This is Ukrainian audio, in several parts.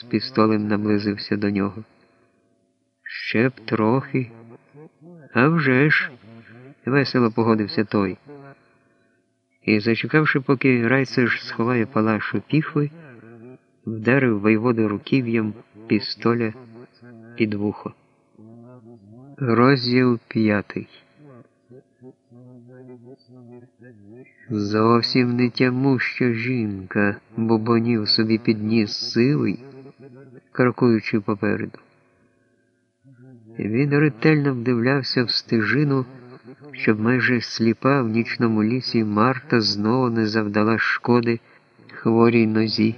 з пістолем наблизився до нього. Ще б трохи. «А вже ж!» – весело погодився той. І, зачекавши, поки райцеж сховає палашу піхви, вдарив воєводу руків'ям пістоля під вухо. Розділ п'ятий. Зовсім не тямуща жінка, бобонів собі підніс силий, крокуючи попереду. Він ретельно вдивлявся в стежину, щоб майже сліпа в нічному лісі Марта знову не завдала шкоди хворій нозі.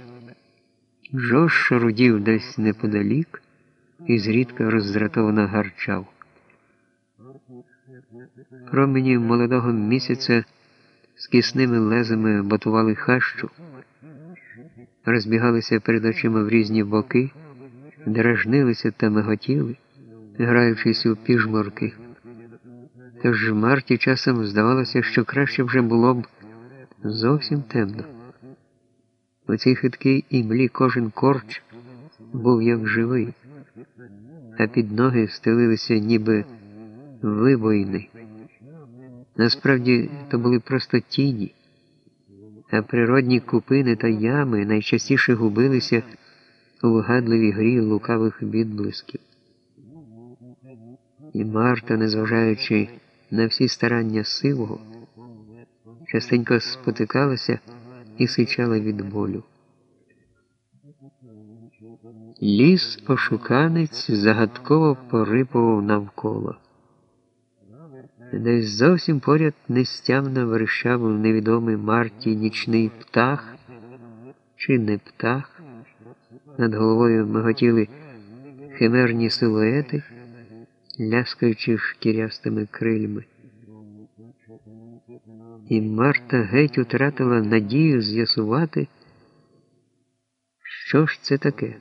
Жош шарудів десь неподалік і зрідка роздратовано гарчав. Промені молодого місяця з кисними лезами ботували хащу, розбігалися перед очима в різні боки, дражнилися та миготіли, граючись у піжморки. Тож Марті часом здавалося, що краще вже було б зовсім темно. У цій хиткій імлі кожен корч був як живий, а під ноги стелилися ніби вибоїни. Насправді то були просто тіні, а природні купини та ями найчастіше губилися у вгадливій грі лукавих відблисків. І Марта, незважаючи на всі старання сивого, частенько спотикалася і сичала від болю. Ліс ошуканець загадково порипував навколо. Десь зовсім поряд нестямно верещав невідомий Марті нічний птах чи не птах. Над головою миготіли химерні силуети, ляскаючи шкірястими крильми. І Марта геть утратила надію з'ясувати, що ж це таке?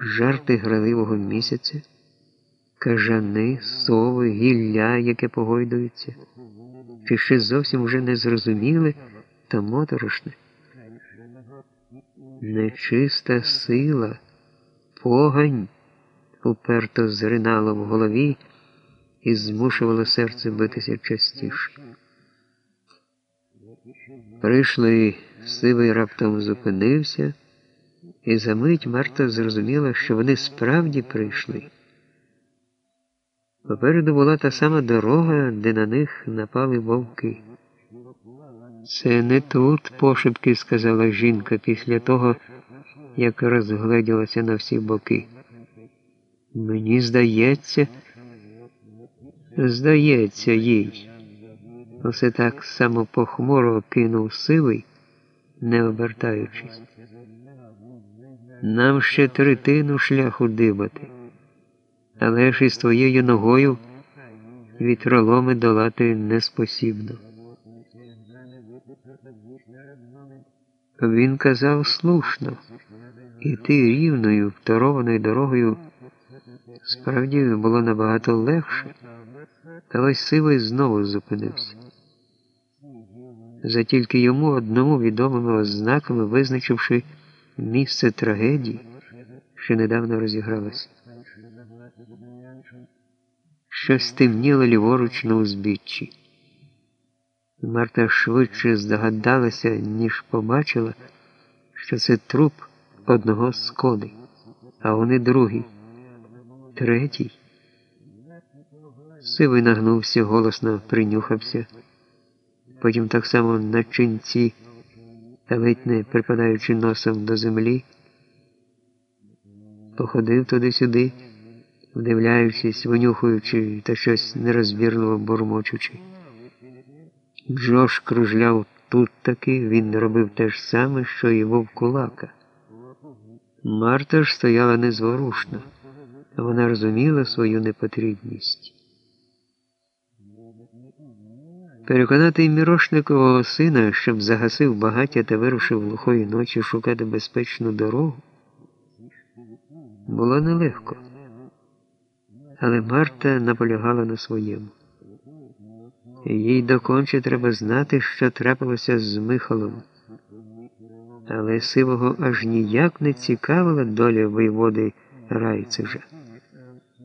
Жарти граливого місяця кажани, сови, гілля, яке погойдується, чи ще зовсім уже не зрозуміле та моторошне. Нечиста сила, погань уперто зринало в голові і змушувало серце битися частіше. Прийшли, сивий раптом зупинився, і за мить Марта зрозуміла, що вони справді прийшли. Попереду була та сама дорога, де на них напали вовки. Це не тут, пошепки сказала жінка після того, як розгледілася на всі боки. Мені здається, здається, їй. Усе так само похмуро кинув сивий, не обертаючись. Нам ще третину шляху дибати але ж із твоєю ногою вітроломи долати неспосібно. Він казав слушно, іти рівною, второваною дорогою справді було набагато легше, та ось сивий знову зупинився. За тільки йому одному відомими ознаками визначивши місце трагедії, що недавно розігралося. Щось темніло ліворуч на узбіччі. Марта швидше здогадалася, ніж побачила, що це труп одного з коди, а вони другий, третій. Сивий нагнувся, голосно принюхався, потім так само на чинці, та ледь не припадаючи носом до землі, походив туди-сюди вдивляючись, винюхуючи та щось нерозбірливо бурмочучи. Джош кружляв тут таки, він робив те ж саме, що і вовкулака. Марта ж стояла незворушно, вона розуміла свою непотрібність. Переконати мірошникового сина, щоб загасив багаття та вирушив глухої ночі шукати безпечну дорогу, було нелегко але Марта наполягала на своєму. Їй доконче треба знати, що трапилося з Михалом. Але сивого аж ніяк не цікавила доля воєводи Райцежа.